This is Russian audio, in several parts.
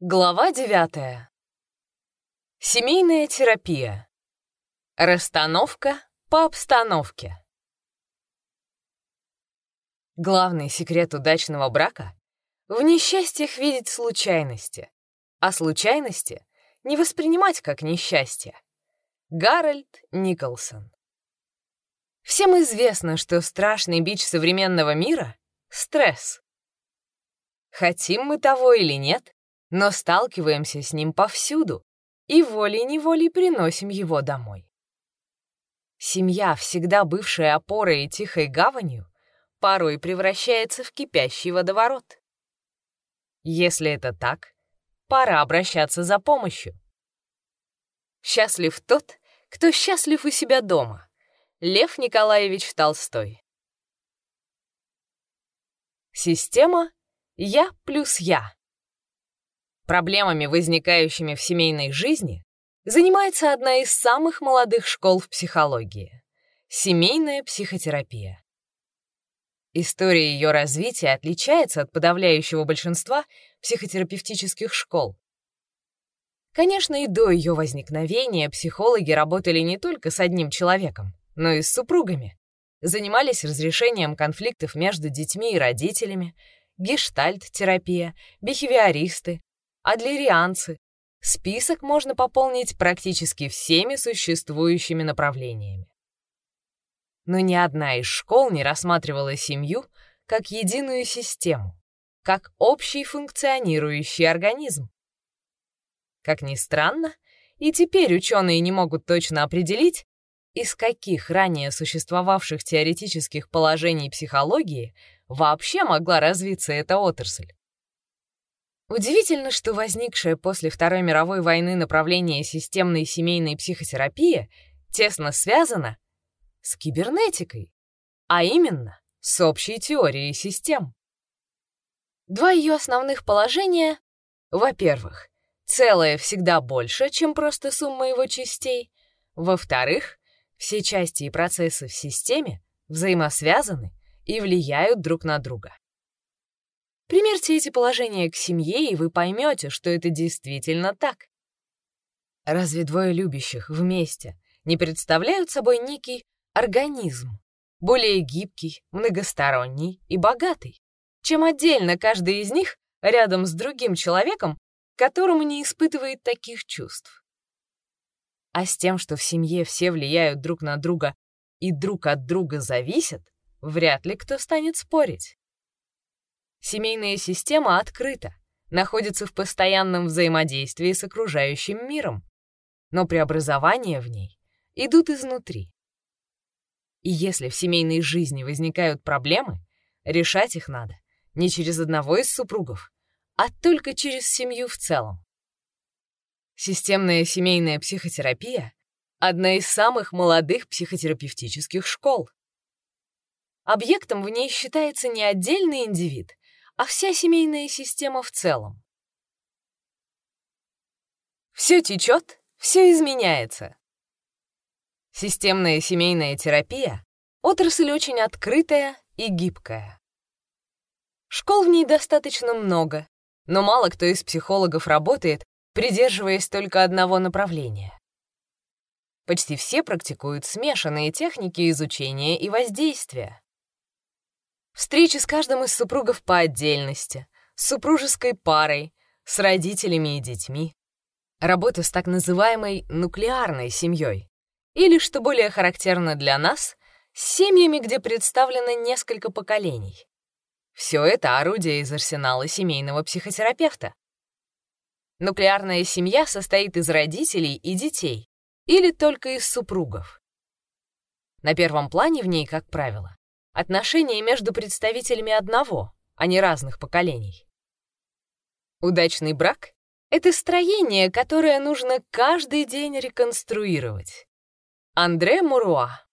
Глава девятая. Семейная терапия. Расстановка по обстановке. Главный секрет удачного брака — в несчастьях видеть случайности, а случайности не воспринимать как несчастье. Гарольд Николсон. Всем известно, что страшный бич современного мира — стресс. Хотим мы того или нет, но сталкиваемся с ним повсюду и волей-неволей приносим его домой. Семья, всегда бывшая опорой и тихой гаванью, порой превращается в кипящий водоворот. Если это так, пора обращаться за помощью. Счастлив тот, кто счастлив у себя дома. Лев Николаевич Толстой. Система «Я плюс я» Проблемами, возникающими в семейной жизни, занимается одна из самых молодых школ в психологии — семейная психотерапия. История ее развития отличается от подавляющего большинства психотерапевтических школ. Конечно, и до ее возникновения психологи работали не только с одним человеком, но и с супругами, занимались разрешением конфликтов между детьми и родителями, гештальт-терапия, бихевиористы, адлерианцы. Список можно пополнить практически всеми существующими направлениями. Но ни одна из школ не рассматривала семью как единую систему, как общий функционирующий организм. Как ни странно, и теперь ученые не могут точно определить, из каких ранее существовавших теоретических положений психологии вообще могла развиться эта отрасль. Удивительно, что возникшее после Второй мировой войны направление системной семейной психотерапии тесно связано с кибернетикой, а именно с общей теорией систем. Два ее основных положения — во-первых, целое всегда больше, чем просто сумма его частей, во-вторых, все части и процессы в системе взаимосвязаны и влияют друг на друга. Примерьте эти положения к семье, и вы поймете, что это действительно так. Разве двое любящих вместе не представляют собой некий организм, более гибкий, многосторонний и богатый, чем отдельно каждый из них рядом с другим человеком, которому не испытывает таких чувств? А с тем, что в семье все влияют друг на друга и друг от друга зависят, вряд ли кто станет спорить. Семейная система открыта, находится в постоянном взаимодействии с окружающим миром, но преобразования в ней идут изнутри. И если в семейной жизни возникают проблемы, решать их надо не через одного из супругов, а только через семью в целом. Системная семейная психотерапия — одна из самых молодых психотерапевтических школ. Объектом в ней считается не отдельный индивид, а вся семейная система в целом. Все течет, все изменяется. Системная семейная терапия — отрасль очень открытая и гибкая. Школ в ней достаточно много, но мало кто из психологов работает, придерживаясь только одного направления. Почти все практикуют смешанные техники изучения и воздействия. Встречи с каждым из супругов по отдельности, с супружеской парой, с родителями и детьми. Работа с так называемой нуклеарной семьей. Или, что более характерно для нас, с семьями, где представлено несколько поколений. Все это орудие из арсенала семейного психотерапевта. Нуклеарная семья состоит из родителей и детей, или только из супругов. На первом плане в ней, как правило, отношения между представителями одного, а не разных поколений. Удачный брак — это строение, которое нужно каждый день реконструировать. Андре Муруа.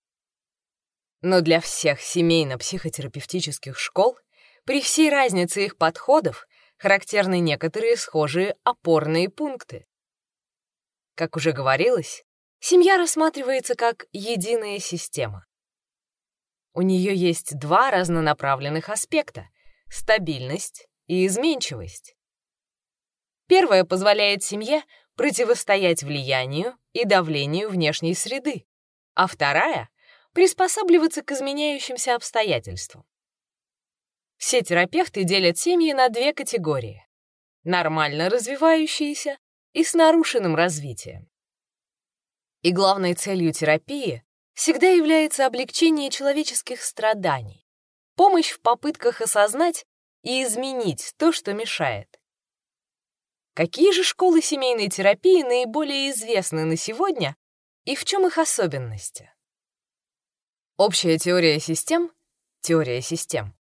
Но для всех семейно-психотерапевтических школ при всей разнице их подходов характерны некоторые схожие опорные пункты. Как уже говорилось, семья рассматривается как единая система. У нее есть два разнонаправленных аспекта — стабильность и изменчивость. Первая позволяет семье противостоять влиянию и давлению внешней среды, а вторая — приспосабливаться к изменяющимся обстоятельствам. Все терапевты делят семьи на две категории — нормально развивающиеся и с нарушенным развитием. И главной целью терапии всегда является облегчение человеческих страданий, помощь в попытках осознать и изменить то, что мешает. Какие же школы семейной терапии наиболее известны на сегодня и в чем их особенности? Общая теория систем — теория систем.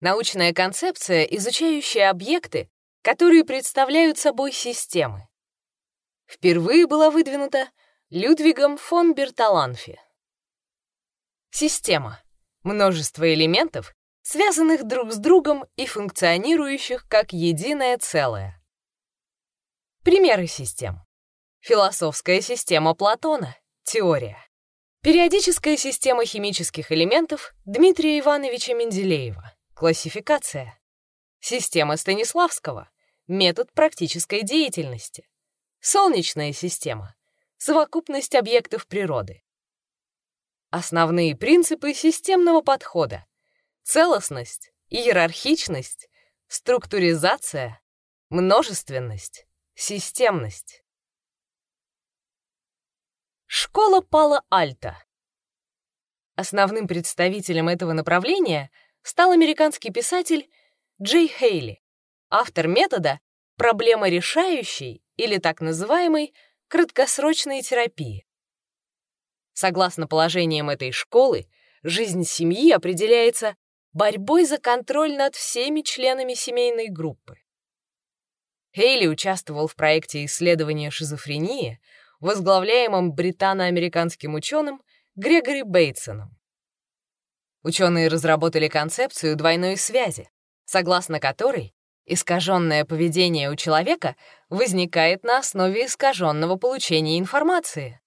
Научная концепция, изучающая объекты, которые представляют собой системы. Впервые была выдвинута Людвигом фон Берталанфи. Система — множество элементов, связанных друг с другом и функционирующих как единое целое. Примеры систем. Философская система Платона. Теория. Периодическая система химических элементов Дмитрия Ивановича Менделеева. Классификация. Система Станиславского. Метод практической деятельности. Солнечная система. Совокупность объектов природы. Основные принципы системного подхода. Целостность, иерархичность, структуризация, множественность, Системность. Школа Пала Альта. Основным представителем этого направления стал американский писатель Джей Хейли, автор метода проблема решающей или так называемой краткосрочной терапии. Согласно положениям этой школы, жизнь семьи определяется борьбой за контроль над всеми членами семейной группы. Хейли участвовал в проекте исследования шизофрении, возглавляемом британо-американским ученым Грегори Бейтсоном. Ученые разработали концепцию двойной связи, согласно которой искаженное поведение у человека возникает на основе искаженного получения информации.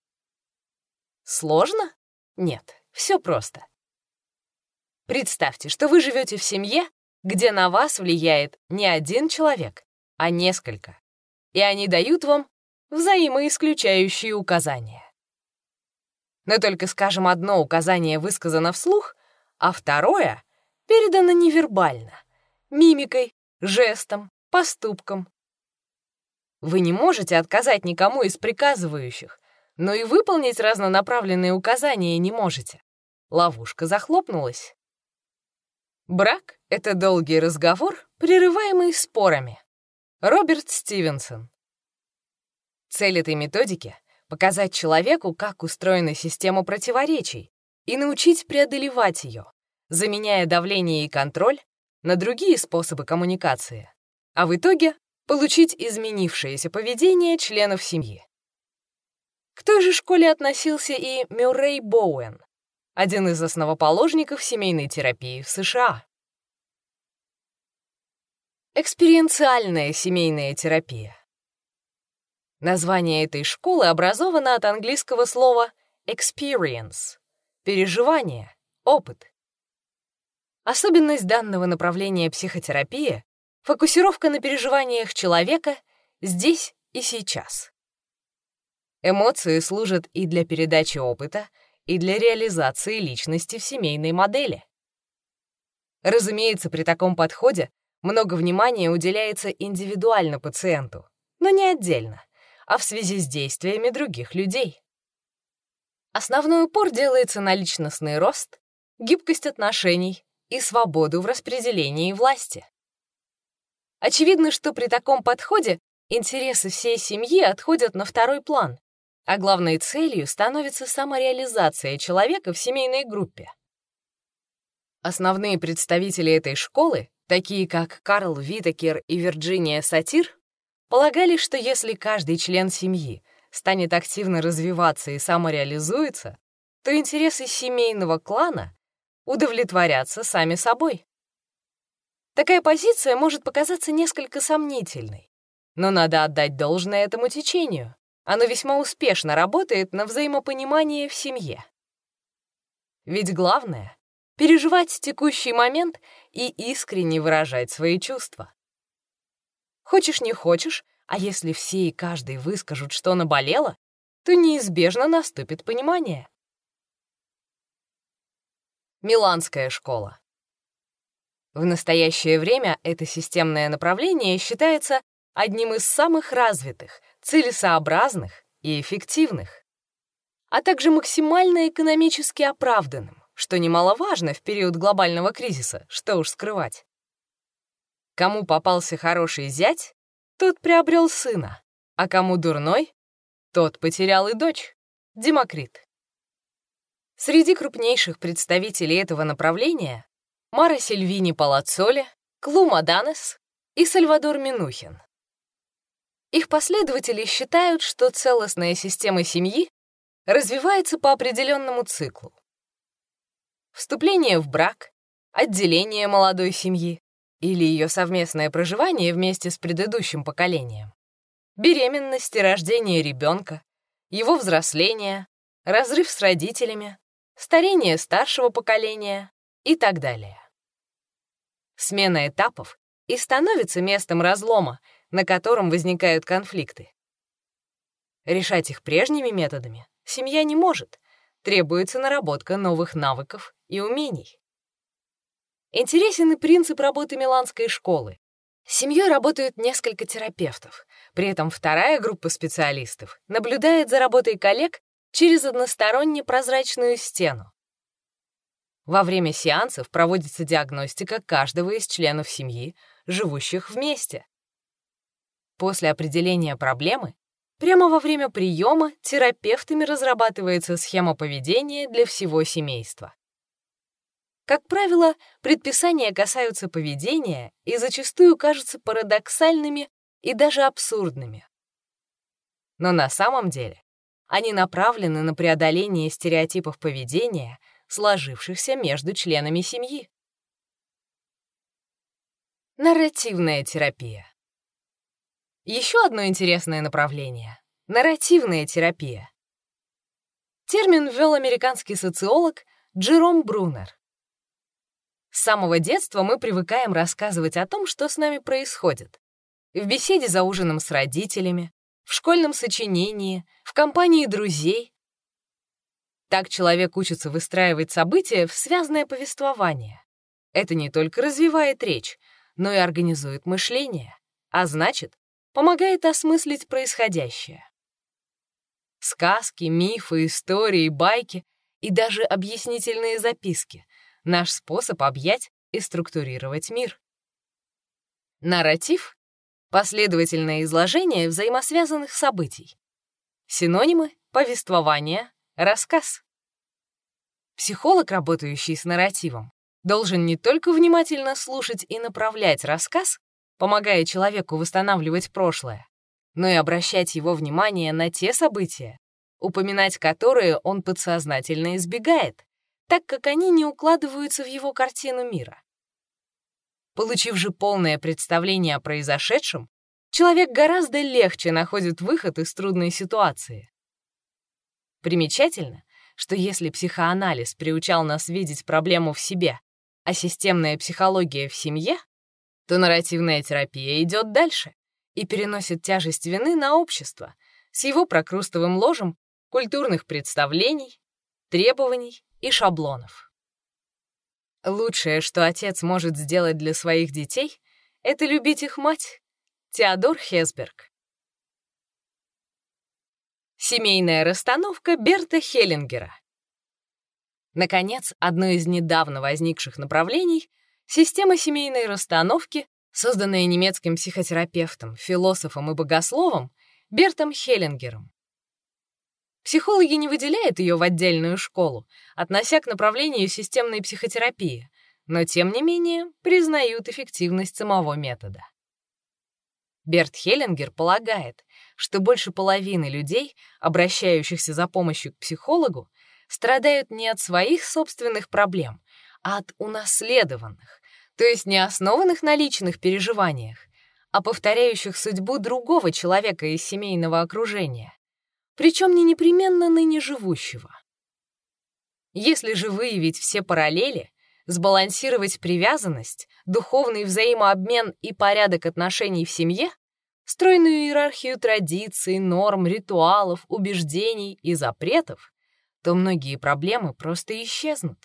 Сложно? Нет, все просто. Представьте, что вы живете в семье, где на вас влияет не один человек, а несколько, и они дают вам взаимоисключающие указания. Но только, скажем, одно указание высказано вслух, а второе передано невербально, мимикой, жестом, поступком. Вы не можете отказать никому из приказывающих, но и выполнить разнонаправленные указания не можете. Ловушка захлопнулась. Брак — это долгий разговор, прерываемый спорами. Роберт Стивенсон. Цель этой методики — показать человеку, как устроена система противоречий, и научить преодолевать ее, заменяя давление и контроль на другие способы коммуникации, а в итоге получить изменившееся поведение членов семьи. К той же школе относился и Мюррей Боуэн, один из основоположников семейной терапии в США. Экспериенциальная семейная терапия. Название этой школы образовано от английского слова experience — переживание, опыт. Особенность данного направления психотерапии — фокусировка на переживаниях человека здесь и сейчас. Эмоции служат и для передачи опыта, и для реализации личности в семейной модели. Разумеется, при таком подходе много внимания уделяется индивидуально пациенту, но не отдельно, а в связи с действиями других людей. Основной упор делается на личностный рост, гибкость отношений и свободу в распределении власти. Очевидно, что при таком подходе интересы всей семьи отходят на второй план, а главной целью становится самореализация человека в семейной группе. Основные представители этой школы такие как Карл Витакер и Вирджиния Сатир, полагали, что если каждый член семьи станет активно развиваться и самореализуется, то интересы семейного клана удовлетворятся сами собой. Такая позиция может показаться несколько сомнительной, но надо отдать должное этому течению. Оно весьма успешно работает на взаимопонимание в семье. Ведь главное переживать текущий момент и искренне выражать свои чувства. Хочешь не хочешь, А если все и каждый выскажут, что наболело, то неизбежно наступит понимание. Миланская школа. В настоящее время это системное направление считается одним из самых развитых, целесообразных и эффективных, а также максимально экономически оправданным, что немаловажно в период глобального кризиса, что уж скрывать. Кому попался хороший зять, тот приобрел сына, а кому дурной, тот потерял и дочь. Демокрит. Среди крупнейших представителей этого направления Мара Сильвини Палацоли, Клума Данес и Сальвадор Минухин. Их последователи считают, что целостная система семьи развивается по определенному циклу. Вступление в брак, отделение молодой семьи или ее совместное проживание вместе с предыдущим поколением, беременность и рождение ребенка, его взросление, разрыв с родителями, старение старшего поколения и так далее. Смена этапов и становится местом разлома, на котором возникают конфликты. Решать их прежними методами семья не может, требуется наработка новых навыков и умений. Интересен и принцип работы Миланской школы. С семьей работают несколько терапевтов, при этом вторая группа специалистов наблюдает за работой коллег через односторонне прозрачную стену. Во время сеансов проводится диагностика каждого из членов семьи, живущих вместе. После определения проблемы, прямо во время приема терапевтами разрабатывается схема поведения для всего семейства. Как правило, предписания касаются поведения и зачастую кажутся парадоксальными и даже абсурдными. Но на самом деле они направлены на преодоление стереотипов поведения, сложившихся между членами семьи. Нарративная терапия. Еще одно интересное направление — нарративная терапия. Термин ввел американский социолог Джером Брунер. С самого детства мы привыкаем рассказывать о том, что с нами происходит. В беседе за ужином с родителями, в школьном сочинении, в компании друзей. Так человек учится выстраивать события в связанное повествование. Это не только развивает речь, но и организует мышление, а значит, помогает осмыслить происходящее. Сказки, мифы, истории, байки и даже объяснительные записки — наш способ объять и структурировать мир. Нарратив — последовательное изложение взаимосвязанных событий. Синонимы — повествование, рассказ. Психолог, работающий с нарративом, должен не только внимательно слушать и направлять рассказ, помогая человеку восстанавливать прошлое, но и обращать его внимание на те события, упоминать которые он подсознательно избегает, так как они не укладываются в его картину мира. Получив же полное представление о произошедшем, человек гораздо легче находит выход из трудной ситуации. Примечательно, что если психоанализ приучал нас видеть проблему в себе, а системная психология в семье, то нарративная терапия идет дальше и переносит тяжесть вины на общество с его прокрустовым ложем культурных представлений, требований и шаблонов. Лучшее, что отец может сделать для своих детей, это любить их мать. Теодор Хесберг. Семейная расстановка Берта Хеллингера. Наконец, одно из недавно возникших направлений — Система семейной расстановки, созданная немецким психотерапевтом, философом и богословом Бертом Хеллингером. Психологи не выделяют ее в отдельную школу, относя к направлению системной психотерапии, но тем не менее признают эффективность самого метода. Берт Хеллингер полагает, что больше половины людей, обращающихся за помощью к психологу, страдают не от своих собственных проблем, от унаследованных, то есть не основанных на личных переживаниях, а повторяющих судьбу другого человека из семейного окружения, причем не непременно ныне живущего. Если же выявить все параллели, сбалансировать привязанность, духовный взаимообмен и порядок отношений в семье, стройную иерархию традиций, норм, ритуалов, убеждений и запретов, то многие проблемы просто исчезнут.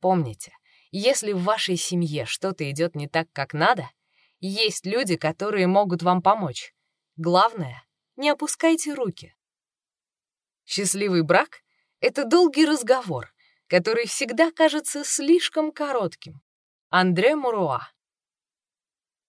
Помните, если в вашей семье что-то идет не так, как надо, есть люди, которые могут вам помочь. Главное, не опускайте руки. Счастливый брак — это долгий разговор, который всегда кажется слишком коротким. Андре Муруа